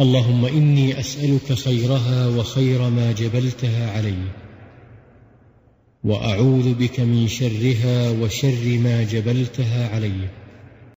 اللهم إني أسألك خيرها وخير ما جبلتها عليه وأعوذ بك من شرها وشر ما جبلتها عليه